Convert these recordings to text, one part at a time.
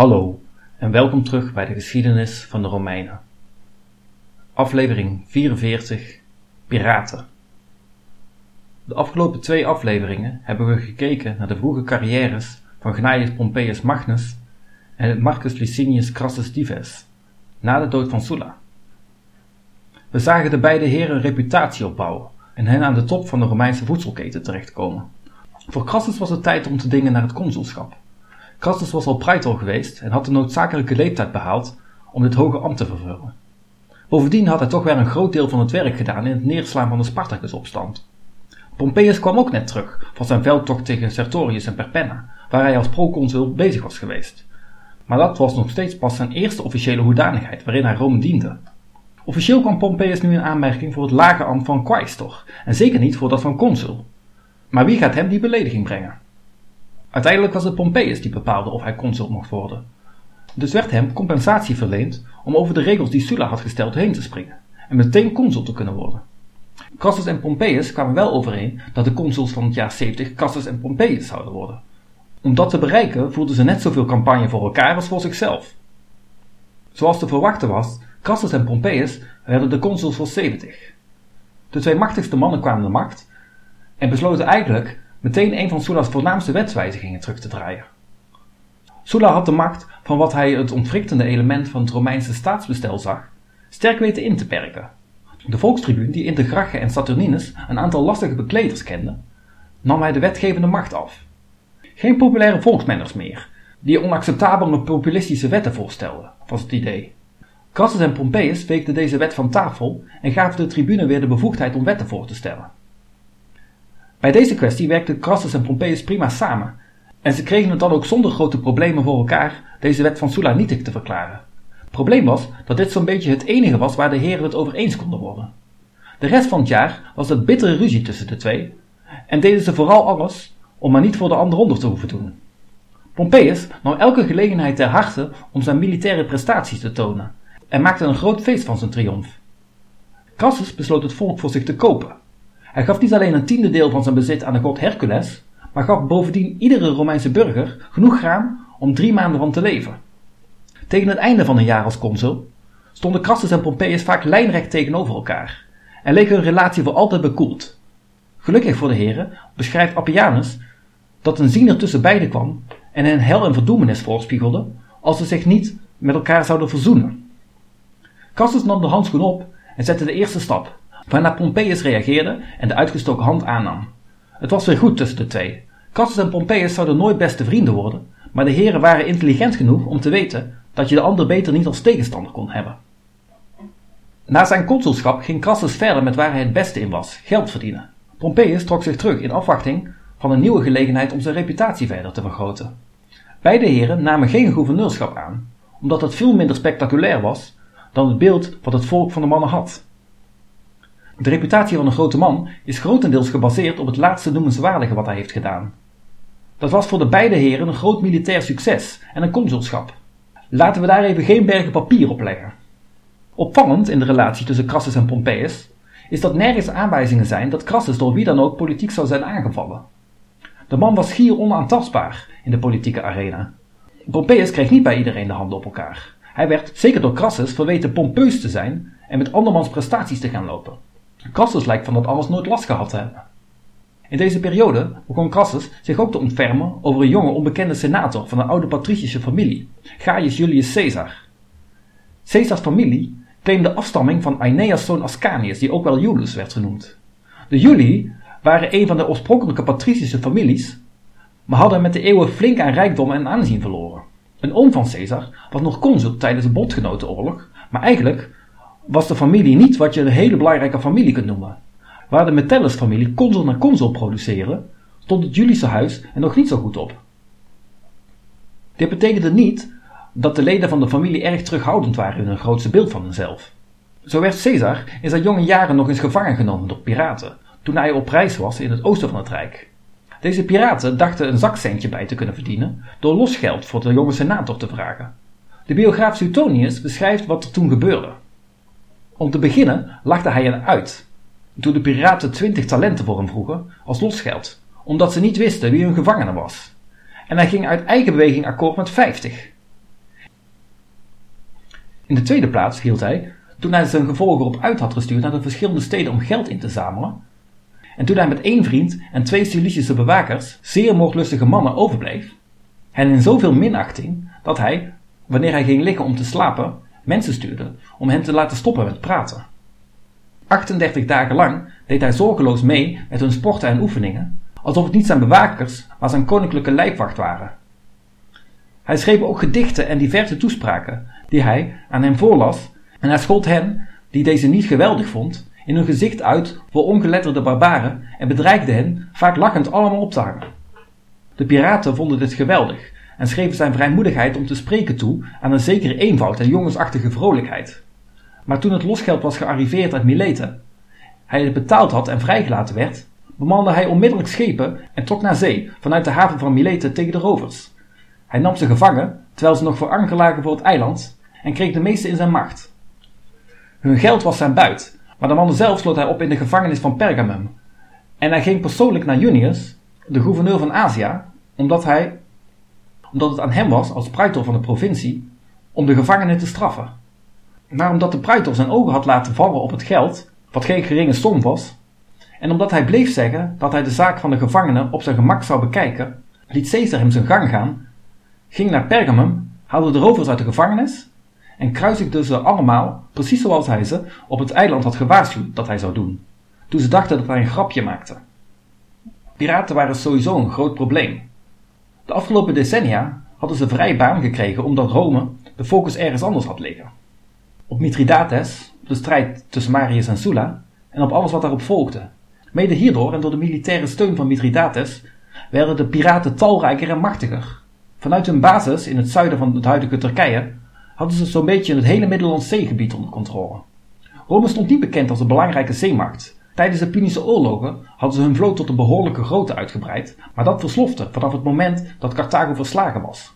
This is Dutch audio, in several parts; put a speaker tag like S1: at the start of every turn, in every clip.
S1: Hallo en welkom terug bij de geschiedenis van de Romeinen. Aflevering 44 Piraten. De afgelopen twee afleveringen hebben we gekeken naar de vroege carrières van Gnaeus Pompeius Magnus en Marcus Licinius Crassus Dives na de dood van Sulla. We zagen de beide heren reputatie opbouwen en hen aan de top van de Romeinse voedselketen terechtkomen. Voor Crassus was het tijd om te dingen naar het consulschap. Crassus was al praetor geweest en had de noodzakelijke leeftijd behaald om dit hoge ambt te vervullen. Bovendien had hij toch weer een groot deel van het werk gedaan in het neerslaan van de Spartacusopstand. Pompeius kwam ook net terug van zijn veldtocht tegen Sertorius en Perpenna, waar hij als proconsul bezig was geweest. Maar dat was nog steeds pas zijn eerste officiële hoedanigheid waarin hij Rome diende. Officieel kwam Pompeius nu in aanmerking voor het lage ambt van quaestor en zeker niet voor dat van consul. Maar wie gaat hem die belediging brengen? Uiteindelijk was het Pompeius die bepaalde of hij consul mocht worden. Dus werd hem compensatie verleend om over de regels die Sulla had gesteld heen te springen en meteen consul te kunnen worden. Crassus en Pompeius kwamen wel overeen dat de consuls van het jaar 70 Crassus en Pompeius zouden worden. Om dat te bereiken voerden ze net zoveel campagne voor elkaar als voor zichzelf. Zoals te verwachten was, Crassus en Pompeius werden de consuls voor 70. De twee machtigste mannen kwamen de macht en besloten eigenlijk meteen een van Sulla's voornaamste wetswijzigingen terug te draaien. Sulla had de macht van wat hij het ontwrichtende element van het Romeinse staatsbestel zag, sterk weten in te perken. De volkstribuun, die Intergrache en Saturninus een aantal lastige bekleders kende, nam hij de wetgevende macht af. Geen populaire volksmenners meer, die onacceptabele populistische wetten voorstelden, was het idee. Crassus en Pompeius veegden deze wet van tafel en gaven de tribune weer de bevoegdheid om wetten voor te stellen. Bij deze kwestie werkten Crassus en Pompeius prima samen, en ze kregen het dan ook zonder grote problemen voor elkaar deze wet van Sulla nietig te verklaren. Probleem was dat dit zo'n beetje het enige was waar de heren het over eens konden worden. De rest van het jaar was het bittere ruzie tussen de twee, en deden ze vooral alles om maar niet voor de ander onder te hoeven doen. Pompeius nam elke gelegenheid ter harte om zijn militaire prestaties te tonen en maakte een groot feest van zijn triomf. Crassus besloot het volk voor zich te kopen hij gaf niet alleen een tiende deel van zijn bezit aan de god Hercules, maar gaf bovendien iedere Romeinse burger genoeg graan om drie maanden van te leven. Tegen het einde van een jaar als consul stonden Crassus en Pompeius vaak lijnrecht tegenover elkaar en leek hun relatie voor altijd bekoeld. Gelukkig voor de heren beschrijft Appianus dat een ziener tussen beiden kwam en hen hel en verdoemenis voorspiegelde als ze zich niet met elkaar zouden verzoenen. Crassus nam de handschoen op en zette de eerste stap, waarna Pompeius reageerde en de uitgestoken hand aannam. Het was weer goed tussen de twee. Crassus en Pompeius zouden nooit beste vrienden worden, maar de heren waren intelligent genoeg om te weten dat je de ander beter niet als tegenstander kon hebben. Na zijn consulschap ging Crassus verder met waar hij het beste in was, geld verdienen. Pompeius trok zich terug in afwachting van een nieuwe gelegenheid om zijn reputatie verder te vergroten. Beide heren namen geen gouverneurschap aan, omdat het veel minder spectaculair was dan het beeld wat het volk van de mannen had. De reputatie van een grote man is grotendeels gebaseerd op het laatste noemenswaardige wat hij heeft gedaan. Dat was voor de beide heren een groot militair succes en een consulschap. Laten we daar even geen bergen papier op leggen. Opvallend in de relatie tussen Crassus en Pompeius is dat nergens aanwijzingen zijn dat Crassus door wie dan ook politiek zou zijn aangevallen. De man was schier onaantastbaar in de politieke arena. Pompeius kreeg niet bij iedereen de handen op elkaar. Hij werd, zeker door Crassus, verweten pompeus te zijn en met andermans prestaties te gaan lopen. Crassus lijkt van dat alles nooit last gehad te hebben. In deze periode begon Crassus zich ook te ontfermen over een jonge onbekende senator van een oude patricische familie, Gaius Julius Caesar. Caesars familie claimde afstamming van Aeneas' zoon Ascanius, die ook wel Julius werd genoemd. De Julii waren een van de oorspronkelijke patricische families, maar hadden met de eeuwen flink aan rijkdom en aanzien verloren. Een oom van Caesar was nog consul tijdens de bondgenotenoorlog, maar eigenlijk was de familie niet wat je een hele belangrijke familie kunt noemen. Waar de Metellus-familie consul na consul produceren, stond het Julische huis er nog niet zo goed op. Dit betekende niet dat de leden van de familie erg terughoudend waren in hun grootste beeld van hunzelf. Zo werd Caesar in zijn jonge jaren nog eens gevangen genomen door piraten, toen hij op reis was in het oosten van het Rijk. Deze piraten dachten een zakcentje bij te kunnen verdienen door losgeld voor de jonge senator te vragen. De biograaf Suetonius beschrijft wat er toen gebeurde. Om te beginnen lachte hij hen uit, toen de piraten twintig talenten voor hem vroegen als losgeld, omdat ze niet wisten wie hun gevangene was. En hij ging uit eigen beweging akkoord met vijftig. In de tweede plaats hield hij, toen hij zijn gevolgen op uit had gestuurd naar de verschillende steden om geld in te zamelen, en toen hij met één vriend en twee Cilicische bewakers, zeer moordlustige mannen, overbleef, hen in zoveel minachting dat hij, wanneer hij ging liggen om te slapen, mensen stuurde om hen te laten stoppen met praten. 38 dagen lang deed hij zorgeloos mee met hun sporten en oefeningen, alsof het niet zijn bewakers, maar zijn koninklijke lijfwacht waren. Hij schreef ook gedichten en diverse toespraken, die hij aan hen voorlas, en hij schold hen, die deze niet geweldig vond, in hun gezicht uit voor ongeletterde barbaren en bedreigde hen, vaak lachend, allemaal op te hangen. De piraten vonden dit geweldig en schreven zijn vrijmoedigheid om te spreken toe aan een zekere eenvoud en jongensachtige vrolijkheid. Maar toen het losgeld was gearriveerd uit Mileten, hij het betaald had en vrijgelaten werd, bemande hij onmiddellijk schepen en trok naar zee vanuit de haven van Mileten tegen de rovers. Hij nam ze gevangen, terwijl ze nog voor anker lagen voor het eiland, en kreeg de meeste in zijn macht. Hun geld was zijn buit, maar de mannen zelf sloot hij op in de gevangenis van Pergamum. En hij ging persoonlijk naar Junius, de gouverneur van Azië, omdat, hij, omdat het aan hem was, als praetor van de provincie, om de gevangenen te straffen. Maar omdat de praetor zijn ogen had laten vallen op het geld, wat geen geringe som was, en omdat hij bleef zeggen dat hij de zaak van de gevangenen op zijn gemak zou bekijken, liet Caesar hem zijn gang gaan, ging naar Pergamum, haalde de rovers uit de gevangenis en kruisigde ze allemaal, precies zoals hij ze op het eiland had gewaarschuwd dat hij zou doen, toen ze dachten dat hij een grapje maakte. Piraten waren sowieso een groot probleem. De afgelopen decennia hadden ze vrij baan gekregen omdat Rome de focus ergens anders had liggen. Op Mithridates, de strijd tussen Marius en Sulla, en op alles wat daarop volgde. Mede hierdoor en door de militaire steun van Mithridates werden de piraten talrijker en machtiger. Vanuit hun basis in het zuiden van het huidige Turkije hadden ze zo'n beetje het hele Middellandse zeegebied onder controle. Rome stond niet bekend als een belangrijke zeemacht. Tijdens de Punische oorlogen hadden ze hun vloot tot een behoorlijke grootte uitgebreid, maar dat verslofte vanaf het moment dat Carthago verslagen was.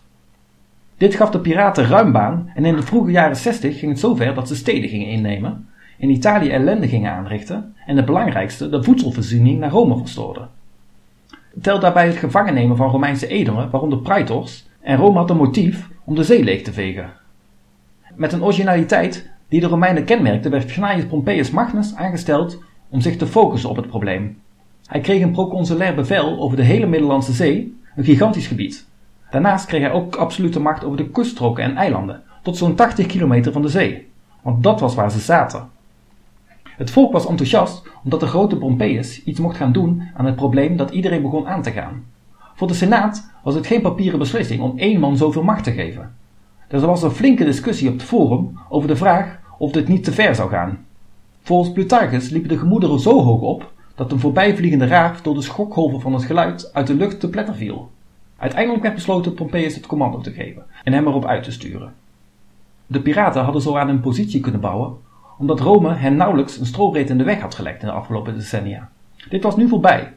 S1: Dit gaf de piraten ruim baan en in de vroege jaren 60 ging het zover dat ze steden gingen innemen, in Italië ellende gingen aanrichten en het belangrijkste, de voedselvoorziening naar Rome verstoorden. Tel daarbij het gevangen nemen van Romeinse edelen, waaronder praetors, en Rome had een motief om de zee leeg te vegen. Met een originaliteit die de Romeinen kenmerkte, werd Gnaeus Pompeius Magnus aangesteld om zich te focussen op het probleem. Hij kreeg een proconsulair bevel over de hele Middellandse Zee, een gigantisch gebied. Daarnaast kreeg hij ook absolute macht over de kuststroken en eilanden, tot zo'n 80 kilometer van de zee, want dat was waar ze zaten. Het volk was enthousiast omdat de grote Pompeius iets mocht gaan doen aan het probleem dat iedereen begon aan te gaan. Voor de Senaat was het geen papieren beslissing om één man zoveel macht te geven. Er was een flinke discussie op het forum over de vraag of dit niet te ver zou gaan. Volgens Plutarchus liepen de gemoederen zo hoog op dat een voorbijvliegende raaf door de schokgolven van het geluid uit de lucht te pletter viel. Uiteindelijk werd besloten Pompeius het commando te geven en hem erop uit te sturen. De piraten hadden zo aan hun positie kunnen bouwen, omdat Rome hen nauwelijks een strobreed in de weg had gelegd in de afgelopen decennia. Dit was nu voorbij.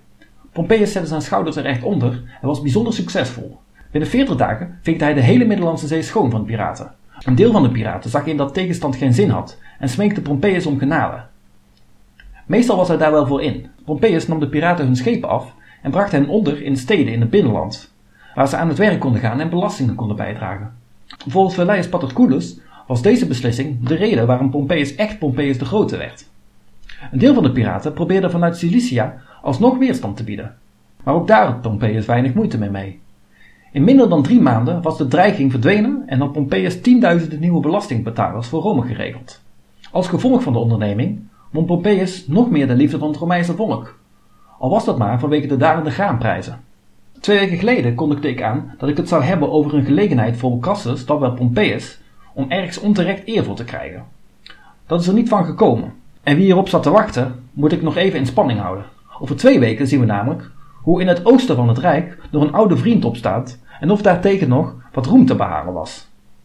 S1: Pompeius zette zijn schouders er echt onder en was bijzonder succesvol. Binnen 40 dagen veegde hij de hele Middellandse Zee schoon van piraten. Een deel van de piraten zag in dat tegenstand geen zin had en smeekte Pompeius om genade. Meestal was hij daar wel voor in. Pompeius nam de piraten hun schepen af en bracht hen onder in steden in het binnenland, waar ze aan het werk konden gaan en belastingen konden bijdragen. Volgens Velleius Paterculus was deze beslissing de reden waarom Pompeius echt Pompeius de Grote werd. Een deel van de piraten probeerde vanuit Cilicia alsnog weerstand te bieden, maar ook daar had Pompeius weinig moeite mee mee. In minder dan drie maanden was de dreiging verdwenen en had Pompeius tienduizenden nieuwe belastingbetalers voor Rome geregeld. Als gevolg van de onderneming won Pompeius nog meer de liefde van het Romeinse volk, al was dat maar vanwege de dalende graanprijzen. Twee weken geleden kondigde ik aan dat ik het zou hebben over een gelegenheid voor Crassus, dat wel Pompeius, om ergens onterecht eer voor te krijgen. Dat is er niet van gekomen. En wie hierop zat te wachten, moet ik nog even in spanning houden. Over twee weken zien we namelijk hoe in het oosten van het Rijk nog een oude vriend opstaat en of daartegen nog wat roem te behalen was.